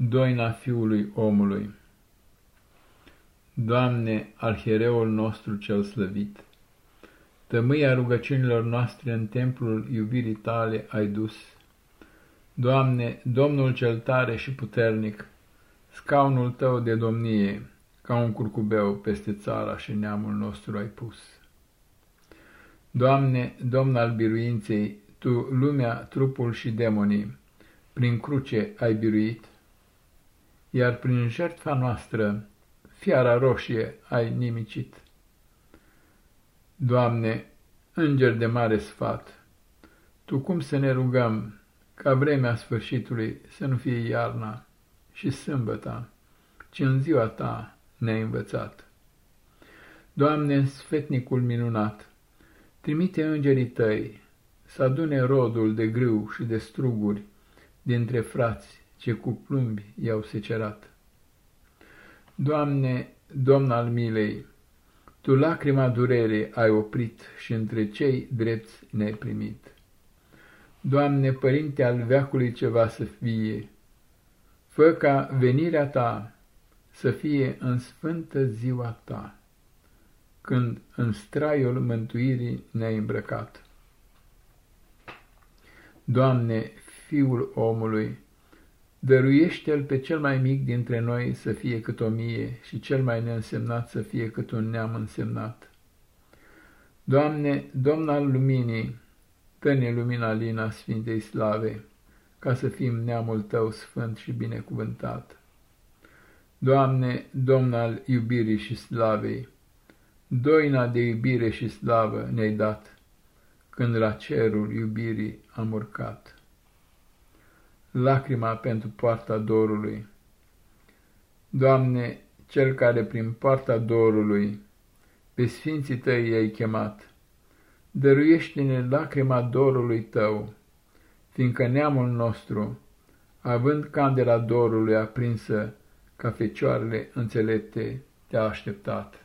Doina Fiului Omului Doamne, arhiereul nostru cel slăvit, tămâia rugăciunilor noastre în templul iubirii tale ai dus. Doamne, Domnul cel tare și puternic, scaunul tău de domnie, ca un curcubeu peste țara și neamul nostru ai pus. Doamne, Domn al biruinței, Tu lumea, trupul și demonii, prin cruce ai biruit, iar prin jertfa noastră fiara roșie ai nimicit. Doamne, înger de mare sfat, Tu cum să ne rugăm ca vremea sfârșitului să nu fie iarna și sâmbăta, ci în ziua Ta ne-ai învățat. Doamne, sfetnicul minunat, trimite îngerii Tăi să adune rodul de grâu și de struguri dintre frați ce cu plumbi i-au secerat. Doamne, Domn al milei, Tu lacrima durerii ai oprit și între cei drepți ne-ai primit. Doamne, Părinte al veacului ceva să fie, fă ca venirea Ta să fie în sfântă ziua Ta, când în straiul mântuirii ne-ai îmbrăcat. Doamne, Fiul omului, Dăruiește-l pe cel mai mic dintre noi să fie cât o mie și cel mai neînsemnat să fie cât un neam însemnat. Doamne, Domn al luminii, tăne lumina lina Sfintei Slave, ca să fim neamul Tău sfânt și binecuvântat. Doamne, Domn al iubirii și slavei, doina de iubire și slavă ne-ai dat, când la cerul iubirii am urcat lacrima pentru poarta dorului. Doamne, Cel care prin poarta dorului pe sfinții Tăi i-ai chemat, dăruiește-ne lacrima dorului Tău, fiindcă neamul nostru, având candela dorului aprinsă ca fecioarele înțelepte, te-a așteptat.